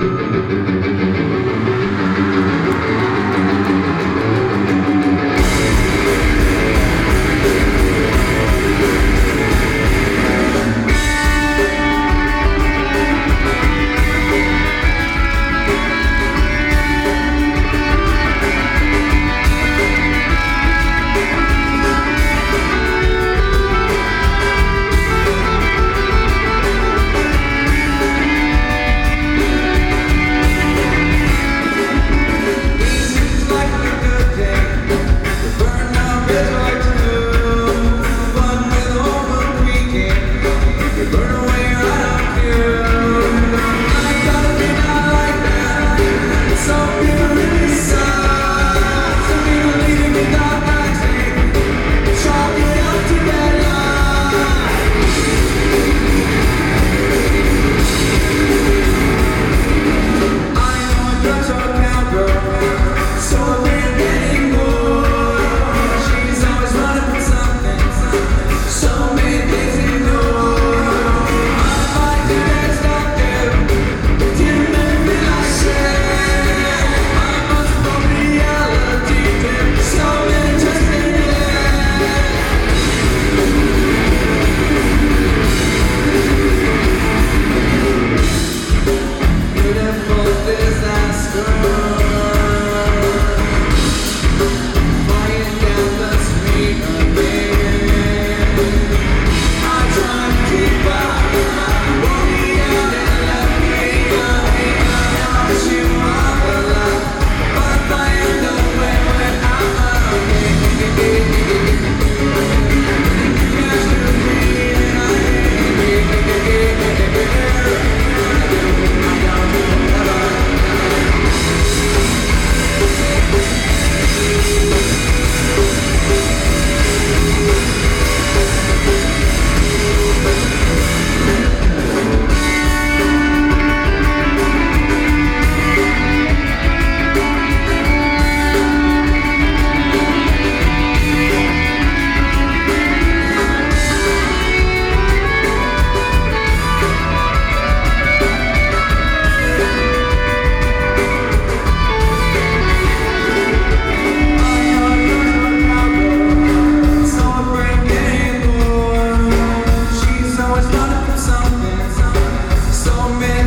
¡Gracias! me